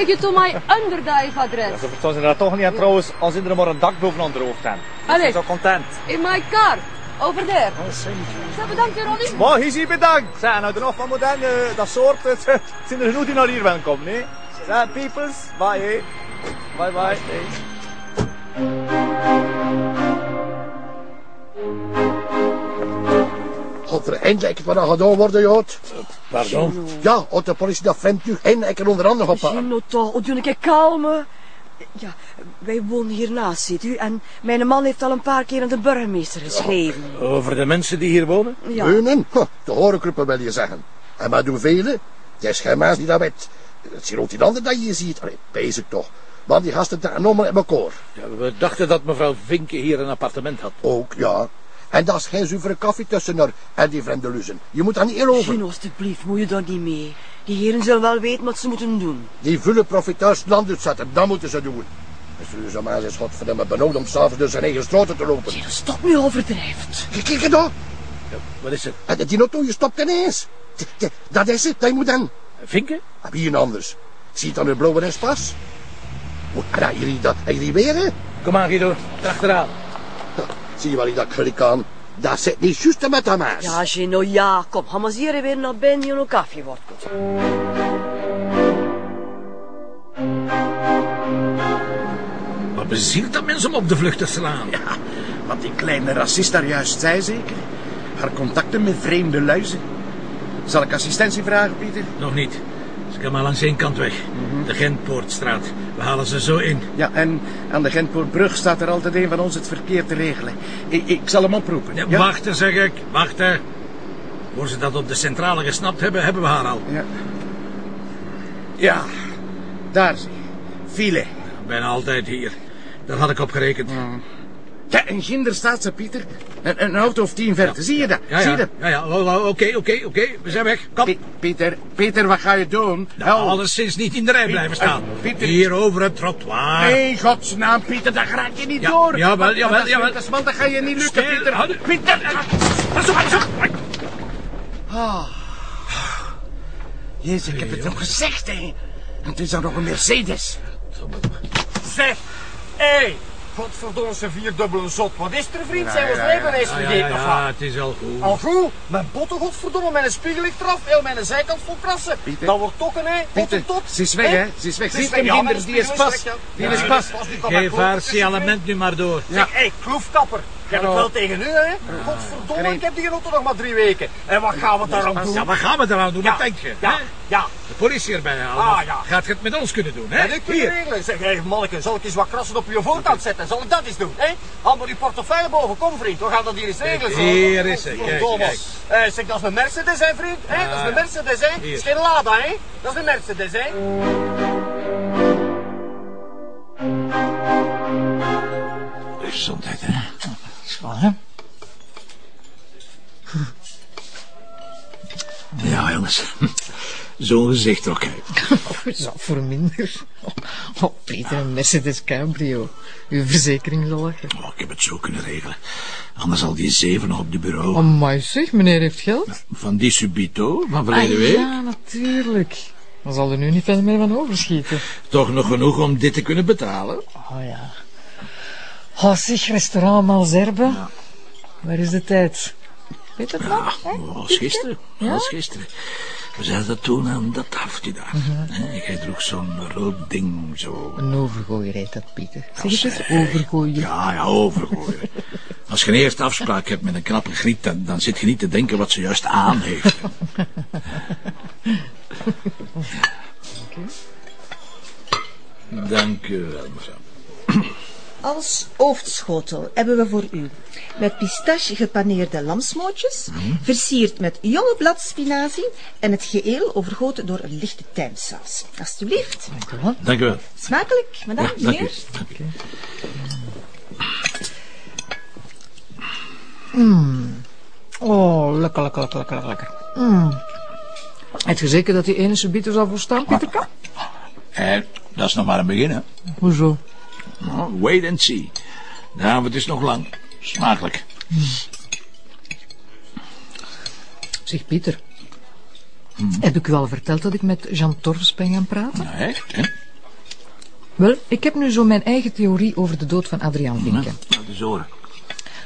take you to my underdive. Ze verstaan ze dat toch niet aan trouwens, als iedereen maar een dak bovenaan het hoofd hebben. Ze Allee. zijn zo content. In my car. Over there. Zeg, bedankt, Ronnie. Maar hier zie je bedankt. Zijn nou er nog van moderne, dat soort, het zijn er genoeg die naar hier willen komen, nee? Zijn peoples, bye, hey. Bye, bye. Gaat er eindelijk wat aan gedaan worden, Jood? Pardon? Ja, had de politie dat vent nu eindelijk onder andere op. Gino toch, oh, doe een keer kalmen. Ja, wij wonen hiernaast, ziet u. En mijn man heeft al een paar keer aan de burgemeester geschreven. Over de mensen die hier wonen? Ja. Huh, de horenclubben wil je zeggen. En wat doen velen? Het is geen mens die dat weet. Het is ook die dat je hier ziet. Allee, bezig toch. Want die gasten daar allemaal in elkaar. Ja, we dachten dat mevrouw Vinke hier een appartement had. Ook, ja. En dat is geen zuivere koffie tussen haar en die vreemde luzen. Je moet daar niet in over. Gino, alstublieft, moet je daar niet mee. Die heren zullen wel weten wat ze moeten doen. Die vullen profiteurs het land uitzetten, dat moeten ze doen. Dus Luze maar is godverdomme benauwd om s'avonds door zijn eigen straten te lopen. Gino, stop nu overdrijft. Kijk, het dan. Wat is er? En Die auto, je stopt ineens. Dat is het, dat moet dan. Vinke? Heb je een anders? Zie je dan een blauwe respas? Oh, en dan jullie dat, en jullie weer, hè? Kom aan, Guido. Achteraan. Zie je wel dat gelijk aan? Dat zit niet juist met dat maas. Ja, Gino, ja. Kom, ga maar hier weer naar binnen en een koffie wordt. Wat bezielt dat mensen om op de vlucht te slaan? Ja, wat die kleine racist daar juist zei zeker. Haar contacten met vreemde luizen. Zal ik assistentie vragen, Pieter? Nog niet. Ze kan maar langs één kant weg. De Gentpoortstraat. We halen ze zo in. Ja, en aan de Gentpoortbrug staat er altijd een van ons het verkeer te regelen. Ik, ik zal hem oproepen. Ja, Wachten, zeg ik. Wachten. Voor ze dat op de centrale gesnapt hebben, hebben we haar al. Ja. Ja, daar zie je. File. Bijna altijd hier. Daar had ik op gerekend. Ja, en ginder staat ze, Pieter. Een, een auto of tien verder. Zie je dat? Ja, Zie je dat? Ja, ja. Oh, oh, Oké, oké, oké. We zijn weg. Kom. Pi- Pieter, Pieter, wat ga je doen? Nou, Help. alleszins niet in de rij blijven staan. eh, Pieter- Hier over het trottoir. Nee, godsnaam, Pieter, daar raak je niet door. jawel, jawel, dat jawel. Dat is, want dat ga je niet lukken, Stil, Pieter. houden. Pieter, Pas op, pas op. Ah. Jezus, ik heb het nog gezegd, hè. En het is dan nog een Mercedes. Zeg, hé, godverdomme zijn vierdubbele zot. Wat is er, vriend? Zijn we ons rijbewijs Ja, ja, vergeten, of ja, het is al goed. Al goed, mijn botten, godverdomme, mijn spiegel ligt eraf, heel mijn zijkant vol krassen. Dat wordt tokken, hè, tot en tot. ze is weg, hè. Ze is weg. Ze Zie is je hem, ja, mijn die is pas. ja. Die Ja, is pas. Geef haar signalement nu maar door. Zeg, hé, kloefkapper. Ik heb het wel tegen u, hè. Godverdomme, ik heb die auto nog maar drie weken. En wat gaan we daarom doen? Ja, wat gaan we eraan doen? Ja, Wat denk je? Ja, hè? ja. De politie erbij halen. Ah, ja. Gaat je het met ons kunnen doen, hè? En ik regelen. Zeg, hé, manneke, zal ik eens wat krassen op je voorkant zetten? Zal ik dat eens doen, hè? Haal maar die portefeuille boven. Kom, vriend, we gaan dat hier eens regelen. zo. hier is ze. Kijk, kijk. Eh, zeg, dat is een Mercedes, hè, vriend? Hè? Dat is een Mercedes, hè? Hier. Dat is geen Lada, hè? Dat is een Mercedes, hè? Gezondheid, hè? Zwaar, hè? Ja, jongens. Zo'n gezicht ook, hè. Dat voor minder? Oh, Peter, een Mercedes Cabrio. Uw verzekering zal lachen. Oh, ik heb het zo kunnen regelen. Anders al die zeven nog op de bureau. Amai zeg, meneer heeft geld. Van die Subito, van verleden Ah, week. Ja, natuurlijk. Dan zal er nu niet veel meer van overschieten. Toch nog genoeg om dit te kunnen betalen. Oh ja. Oh, zeg, restaurant Malzerbe. Waar is de tijd? Weet het nog? hè? Oh, als gisteren. Ja? Als gisteren. We dat toen aan dat afje daar. Hè, Jij droeg zo'n rood ding zo. Een overgooier heet dat, Pieter. Zeg het eens, overgooier. Ja, ja, overgooien. Als je een eerste afspraak hebt met een knappe griet, dan, dan zit je niet te denken wat ze juist aan heeft. Dank u wel, mevrouw. Als hoofdschotel hebben we voor u met pistache gepaneerde lamsmootjes, versierd met jonge bladspinazie en het geheel overgoten door een lichte tijmsaus. Alsjeblieft. Dank u wel. Dank u wel. Smakelijk, madame, Ja, dank u. meneer. Dank u. Oh, lekker, lekker, lekker, lekker, lekker. Mm. Heb je zeker dat die ene subiet zal volstaan, Pieter? En dat is nog maar een begin, hè. Hoezo? Nou, wait and see. De avond is nog lang. Smakelijk. Zeg, Pieter. Heb ik u al verteld dat ik met Jean Torfs ben gaan praten? Nou, echt, hè? Wel, ik heb nu zo mijn eigen theorie over de dood van Adriaan Vinken. Nou, de zoren.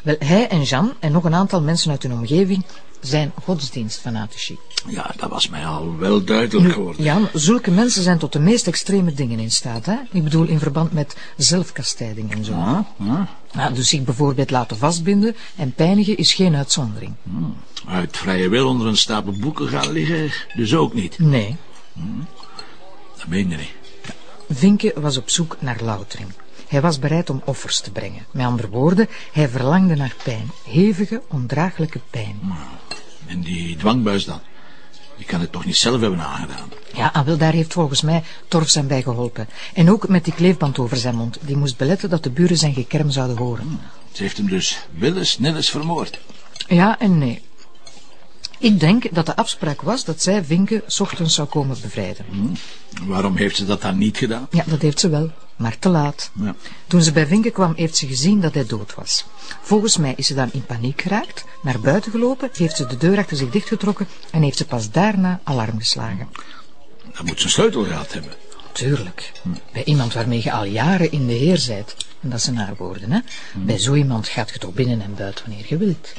Wel, hij en Jean en nog een aantal mensen uit hun omgeving zijn godsdienstfanatici. Ja, dat was mij al wel duidelijk geworden. Jan, zulke mensen zijn tot de meest extreme dingen in staat. Hè? Ik bedoel in verband met zelfkastijding en zo. Ja, ja. Ja, dus zich bijvoorbeeld laten vastbinden en pijnigen is geen uitzondering. Uit vrije wil onder een stapel boeken gaan liggen, dus ook niet. Nee, Dat meen je niet. Vinke was op zoek naar loutering. Hij was bereid om offers te brengen. Met andere woorden, hij verlangde naar pijn. Hevige, ondraaglijke pijn. En die dwangbuis dan? Die kan het toch niet zelf hebben aangedaan? Ja, wel, daar heeft volgens mij Torf zijn bij geholpen. En ook met die kleefband over zijn mond. Die moest beletten dat de buren zijn gekerm zouden horen. Ze heeft hem dus willens nillens vermoord. Ja en nee. Ik denk dat de afspraak was dat zij Vinke 's ochtends zou komen bevrijden. Waarom heeft ze dat dan niet gedaan? Ja, dat heeft ze wel, maar te laat. Ja. Toen ze bij Vinke kwam, heeft ze gezien dat hij dood was. Volgens mij is ze dan in paniek geraakt, naar buiten gelopen, heeft ze de deur achter zich dichtgetrokken en heeft ze pas daarna alarm geslagen. Dan moet ze een sleutel gehad hebben. Tuurlijk. Bij iemand waarmee je al jaren in de heer zijt. En dat zijn haar woorden, hè. Bij zo iemand gaat je toch binnen en buiten wanneer je wilt.